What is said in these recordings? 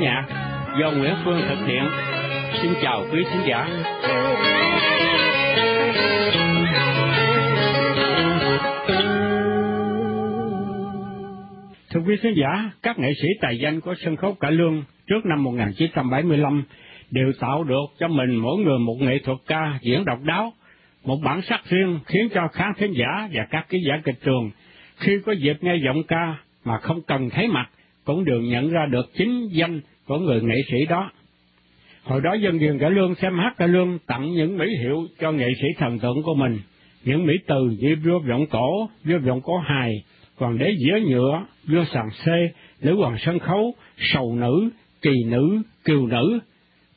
nhạc do Nguyễn Phương thực hiện. Xin chào quý khán giả. Thưa quý khán giả, các nghệ sĩ tài danh của sân khấu cải lương trước năm 1975 đều tạo được cho mình mỗi người một nghệ thuật ca diễn độc đáo, một bản sắc riêng khiến cho khán thính giả và các ký giả kịch trường khi có dịp nghe giọng ca mà không cần thấy mặt cũng đều nhận ra được chính danh của người nghệ sĩ đó. Hồi đó dân quyền cải lương xem hát cải lương tặng những mỹ hiệu cho nghệ sĩ thần tượng của mình, những mỹ từ như vua giọng cổ, vua giọng cổ hài, hoàng đế dĩa nhựa, vua sàng xê, nữ hoàng sân khấu, sầu nữ, kỳ nữ, kiều nữ.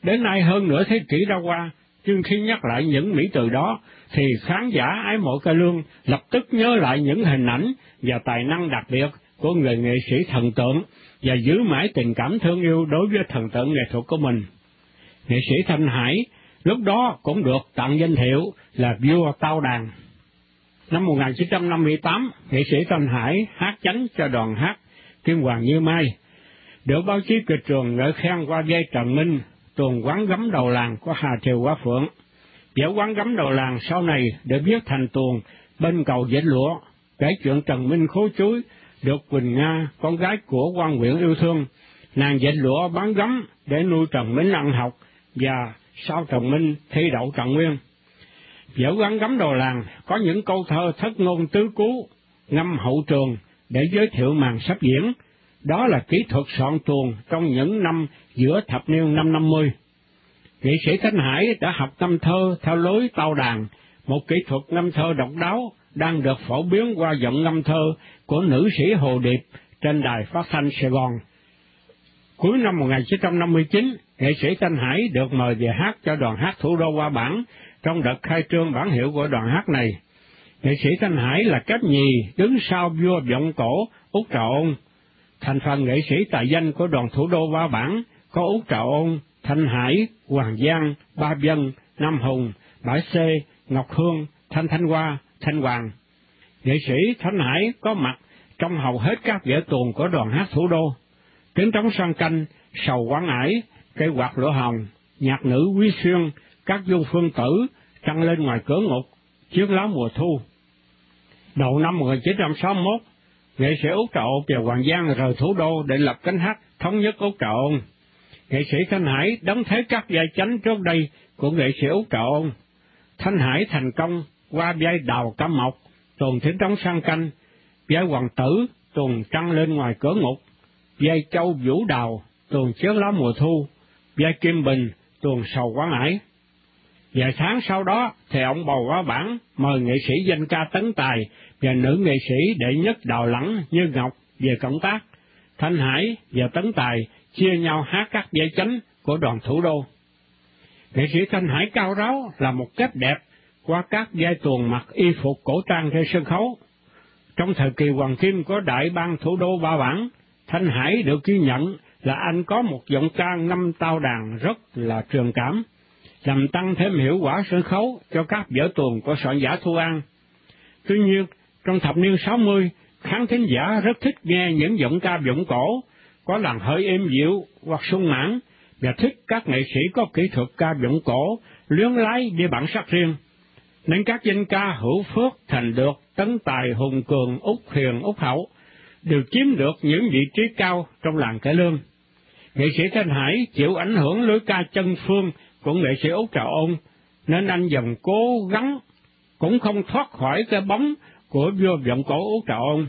Đến nay hơn nửa thế kỷ đã qua, nhưng khi nhắc lại những mỹ từ đó, thì khán giả ái mộ ca lương lập tức nhớ lại những hình ảnh và tài năng đặc biệt của người nghệ sĩ thần tượng và giữ mãi tình cảm thương yêu đối với thần tượng nghệ thuật của mình. Nghệ sĩ Thanh Hải lúc đó cũng được tặng danh hiệu là vua tao đàn. Năm 1958, nghệ sĩ Thanh Hải hát chánh cho đoàn hát Kim Hoàng Như Mai, được báo chí kịch trường ngợi khen qua dây Trần Minh, tuồng quán gấm đầu làng của Hà Triều Quá Phượng. Dở quán gấm đầu làng sau này được viết thành tuồng bên cầu dễ lụa, kể chuyện Trần Minh khố chuối, được Quỳnh Nga, con gái của quan huyện yêu thương, nàng dệt lụa bán gấm để nuôi Trần Minh ăn học và sau Trần Minh thi đậu Trạng Nguyên. Dẫu gắn gấm đồ làng có những câu thơ thất ngôn tứ cú, ngâm hậu trường để giới thiệu màn sắp diễn. Đó là kỹ thuật soạn tuồng trong những năm giữa thập niên năm năm mươi. Nghệ sĩ Thanh Hải đã học tâm thơ theo lối tao đàn, một kỹ thuật ngâm thơ độc đáo đang được phổ biến qua giọng ngâm thơ của nữ sĩ Hồ Điệp trên đài phát thanh Sài Gòn. Cuối năm 1959, nghệ sĩ Thanh Hải được mời về hát cho đoàn hát thủ đô qua bản trong đợt khai trương bản hiệu của đoàn hát này. Nghệ sĩ Thanh Hải là kép nhì đứng sau vua giọng cổ Úc Trà Ôn. Thành phần nghệ sĩ tài danh của đoàn thủ đô qua bản có Úc Trà Ôn, Thanh Hải, Hoàng Giang, Ba Vân, Nam Hùng, Bãi Xê, Ngọc Hương, Thanh Thanh Hoa, Thanh Hoàng. Nghệ sĩ Thanh Hải có mặt trong hầu hết các vở tuồng của đoàn hát thủ đô. Kính trống sang canh, sầu quán ải, cây quạt lửa hồng, nhạc nữ quý xuyên, các du phương tử, trăng lên ngoài cửa ngục, chiếc lá mùa thu. Đầu năm 1961, nghệ sĩ Úc Trậu và Hoàng Giang rời thủ đô để lập cánh hát thống nhất Úc Trậu. Nghệ sĩ Thanh Hải đóng thế các vai chánh trước đây của nghệ sĩ Úc Trậu. Thanh Hải thành công qua vai đào cam mộc, tuần thính trống sang canh, vai hoàng tử, tuần trăng lên ngoài cửa ngục, vai châu vũ đào, tuần chiếc lá mùa thu, vai kim bình, tuần sầu quán ải. Vài tháng sau đó thì ông bầu quá bản mời nghệ sĩ danh ca tấn tài và nữ nghệ sĩ đệ nhất đào lẳng như Ngọc về cộng tác. Thanh Hải và Tấn Tài chia nhau hát các dây chánh của đoàn thủ đô. Nghệ sĩ Thanh Hải cao ráo là một cách đẹp qua các giai tuồng mặc y phục cổ trang trên sân khấu. Trong thời kỳ Hoàng Kim có đại bang thủ đô ba bản, Thanh Hải được ghi nhận là anh có một giọng ca ngâm tao đàn rất là trường cảm, làm tăng thêm hiệu quả sân khấu cho các vở tuồng của soạn giả Thu An. Tuy nhiên, trong thập niên 60, khán thính giả rất thích nghe những giọng ca giọng cổ, có làn hơi êm dịu hoặc sung mãn, và thích các nghệ sĩ có kỹ thuật ca giọng cổ, luyến lái đi bản sắc riêng. Nên các danh ca hữu phước thành được tấn tài hùng cường úc hiền úc hậu, đều chiếm được những vị trí cao trong làng cải lương. Nghệ sĩ Thanh Hải chịu ảnh hưởng lối ca chân phương của nghệ sĩ Úc Trà Ôn, nên anh dần cố gắng cũng không thoát khỏi cái bóng của vua giọng cổ Úc Trà Ôn.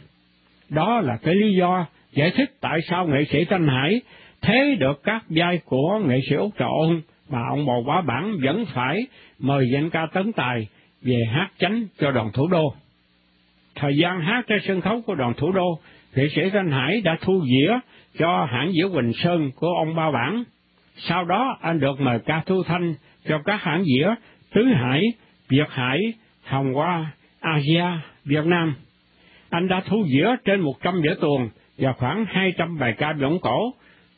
Đó là cái lý do giải thích tại sao nghệ sĩ Thanh Hải thế được các vai của nghệ sĩ Úc Trộn mà ông Bồ Quá bản vẫn phải mời danh ca tấn tài về hát chánh cho đoàn thủ đô. Thời gian hát trên sân khấu của đoàn thủ đô, nghệ sĩ Thanh Hải đã thu dĩa cho hãng dĩa Quỳnh Sơn của ông Ba Bản. Sau đó anh được mời ca thu thanh cho các hãng dĩa Tứ Hải, Việt Hải, Hồng Hoa, Asia, Việt Nam. Anh đã thu dĩa trên 100 dĩa tuồng và khoảng 200 bài ca giọng cổ,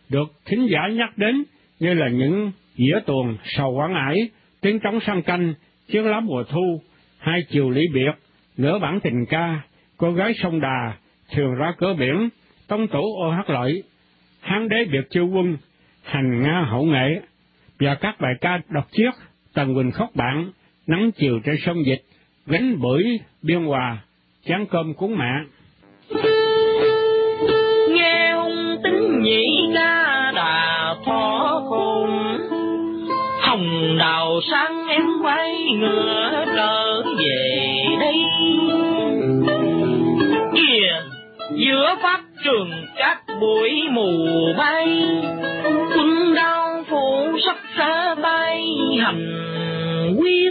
được thính giả nhắc đến như là những dĩa tuồng sầu quảng ải, tiếng trống sang canh, chiếc lá mùa thu, hai chiều lý biệt, nửa bản tình ca, cô gái sông đà, thường ra cửa biển, tông tổ ô hát lợi, hán đế biệt chiêu quân, hành nga hậu nghệ và các bài ca đọc chiếc Tần Quỳnh khóc bạn, nắng chiều trên sông dịch, gánh bưởi biên hòa, chán cơm cuốn mạ. Đầu sáng em quay ngựa trở về đây. Kìa, giữa pháp trường các bụi mù bay, quân đao phủ sắp xa bay hành quyết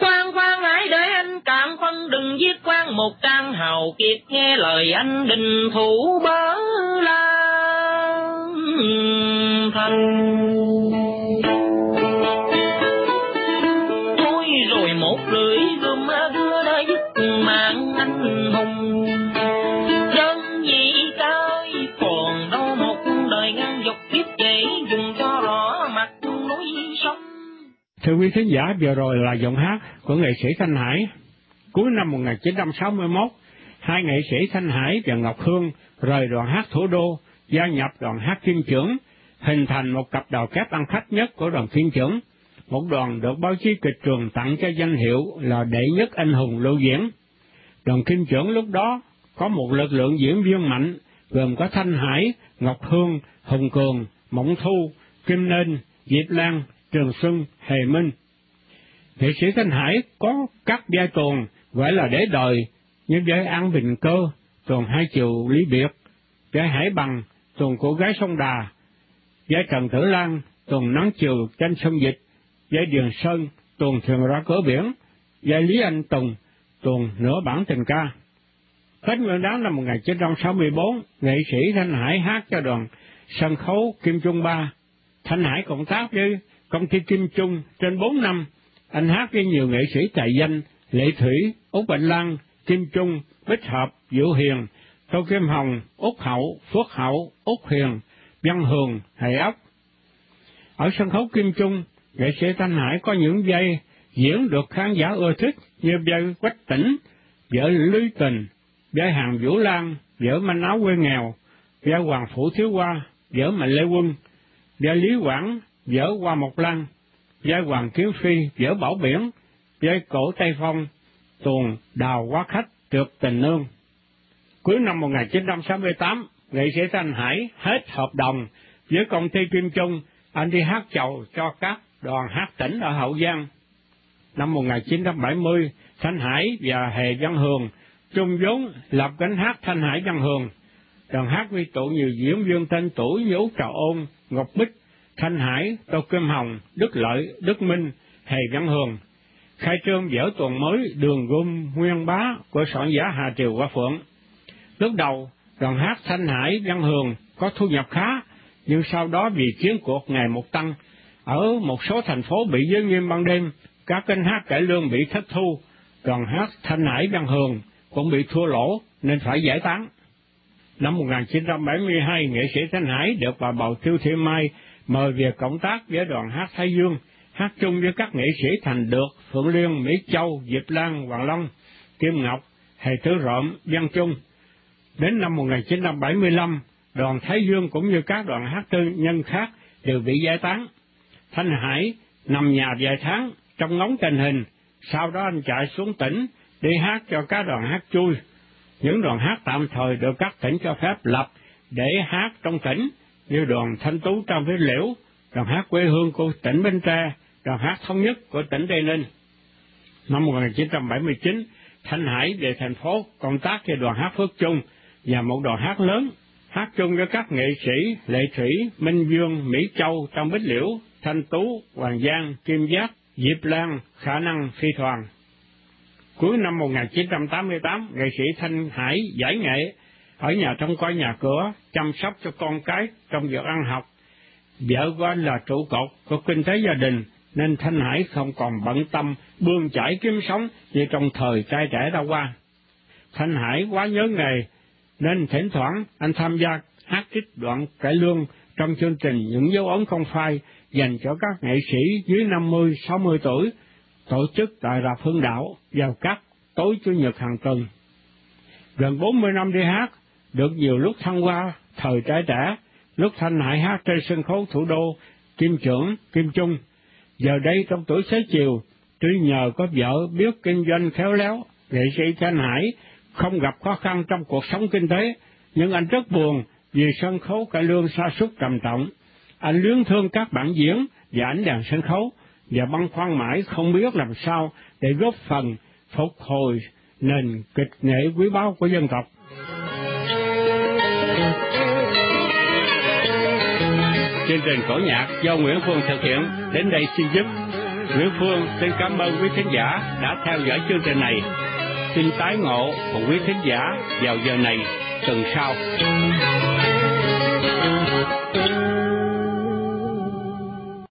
quan quan hãy để anh cạn phân đừng giết quan một trang hào kiệt nghe lời anh đình thủ bớ la thành. Thưa quý khán giả, vừa rồi là giọng hát của nghệ sĩ Thanh Hải. Cuối năm 1961, hai nghệ sĩ Thanh Hải và Ngọc Hương rời đoàn hát thủ đô, gia nhập đoàn hát Kim Trưởng, hình thành một cặp đào kép ăn khách nhất của đoàn Kim Trưởng. Một đoàn được báo chí kịch trường tặng cho danh hiệu là đệ nhất anh hùng lưu diễn. Đoàn Kim Trưởng lúc đó có một lực lượng diễn viên mạnh, gồm có Thanh Hải, Ngọc Hương, Hùng Cường, Mộng Thu, Kim Nên, Diệp Lan, Trường Xuân, Hề Minh. Nghệ sĩ Thanh Hải có các giai tuồng gọi là để đời như vai An Bình Cơ, tuồng hai chiều lý biệt, vai Hải Bằng, tuồng của gái sông Đà, vai Trần Tử Lan, tuồng nắng chiều tranh sông dịch, vai Điền Sơn, tuồng thường ra cửa biển, vai Lý Anh Tùng, tuồng nửa bản tình ca. Tết Nguyên đán năm 1964, nghệ sĩ Thanh Hải hát cho đoàn sân khấu Kim Trung Ba. Thanh Hải cộng tác với công ty Kim Trung trên 4 năm, anh hát với nhiều nghệ sĩ tài danh Lệ Thủy, Úc Bạch Lan, Kim Trung, Bích Hợp, Diệu Hiền, Tô Kim Hồng, Úc Hậu, Phước Hậu, Úc Hiền, Văn Hường, Hệ Ốc. Ở sân khấu Kim Trung, nghệ sĩ Thanh Hải có những giây diễn được khán giả ưa thích như vai Quách Tỉnh, vợ Lưới Tình, vai Hàng Vũ Lan, vợ Manh Áo Quê Nghèo, vai Hoàng Phủ Thiếu Hoa, vợ Mạnh Lê Quân, vai Lý Quảng, vợ qua một lăng, vai Hoàng Kiếu Phi, vợ Bảo Biển, vai Cổ Tây Phong, tuồng Đào Quá Khách, Trượt Tình Nương. Cuối năm 1968, nghệ sĩ Thanh Hải hết hợp đồng với công ty Kim Trung, anh đi hát chầu cho các đoàn hát tỉnh ở Hậu Giang. Năm 1970, Thanh Hải và Hề Văn Hường chung vốn lập cánh hát Thanh Hải Văn Hường. Đoàn hát quy tụ nhiều diễn viên tên tuổi như Úc Trà Ôn, Ngọc Bích, Thanh Hải, Tô Kim Hồng, Đức Lợi, Đức Minh, Hề Văn Hường. Khai trương dở tuần mới đường gom nguyên bá của soạn giả Hà Triều Qua Phượng. Lúc đầu, đoàn hát Thanh Hải Văn Hường có thu nhập khá, nhưng sau đó vì chiến cuộc ngày một tăng, ở một số thành phố bị giới nghiêm ban đêm, các kênh hát cải lương bị thất thu, đoàn hát Thanh Hải Văn Hường cũng bị thua lỗ nên phải giải tán. Năm 1972, nghệ sĩ Thanh Hải được bà Bầu Tiêu Thị Mai mời về cộng tác với đoàn hát Thái Dương, hát chung với các nghệ sĩ thành được Phượng Liên, Mỹ Châu, Diệp Lan, Hoàng Long, Kim Ngọc, Hề Tứ Rộm, Văn Trung. Đến năm 1975, đoàn Thái Dương cũng như các đoàn hát tư nhân khác đều bị giải tán. Thanh Hải nằm nhà vài tháng trong ngóng tình hình, sau đó anh chạy xuống tỉnh đi hát cho các đoàn hát chui. Những đoàn hát tạm thời được các tỉnh cho phép lập để hát trong tỉnh như đoàn Thanh Tú Trang Phế Liễu, đoàn hát quê hương của tỉnh Bến Tre, đoàn hát thống nhất của tỉnh Tây Ninh. Năm 1979, Thanh Hải về thành phố công tác cho đoàn hát Phước Trung và một đoàn hát lớn, hát chung với các nghệ sĩ Lệ Thủy, Minh Dương, Mỹ Châu, Trong Bích Liễu, Thanh Tú, Hoàng Giang, Kim Giác, Diệp Lan, Khả năng Phi Thoàn. Cuối năm 1988, nghệ sĩ Thanh Hải giải nghệ ở nhà trong coi nhà cửa, chăm sóc cho con cái trong việc ăn học. Vợ của anh là trụ cột của kinh tế gia đình, nên Thanh Hải không còn bận tâm bươn chải kiếm sống như trong thời trai trẻ đã qua. Thanh Hải quá nhớ nghề, nên thỉnh thoảng anh tham gia hát trích đoạn cải lương trong chương trình những dấu ấn không phai dành cho các nghệ sĩ dưới 50-60 tuổi, tổ chức tại Rạp Hương Đạo vào các tối Chủ nhật hàng tuần. Gần 40 năm đi hát, được nhiều lúc thăng hoa, thời trái trẻ, lúc Thanh Hải hát trên sân khấu thủ đô, Kim Trưởng, Kim Trung. Giờ đây trong tuổi xế chiều, tuy nhờ có vợ biết kinh doanh khéo léo, nghệ sĩ Thanh Hải không gặp khó khăn trong cuộc sống kinh tế, nhưng anh rất buồn vì sân khấu cải lương sa sút trầm trọng. Anh luyến thương các bản diễn và ảnh đàn sân khấu, và băn khoăn mãi không biết làm sao để góp phần phục hồi nền kịch nghệ quý báu của dân tộc. Chương trình cổ nhạc do Nguyễn Phương thực hiện đến đây xin dứt. Nguyễn Phương xin cảm ơn quý khán giả đã theo dõi chương trình này. Xin tái ngộ cùng quý khán giả vào giờ này tuần sau.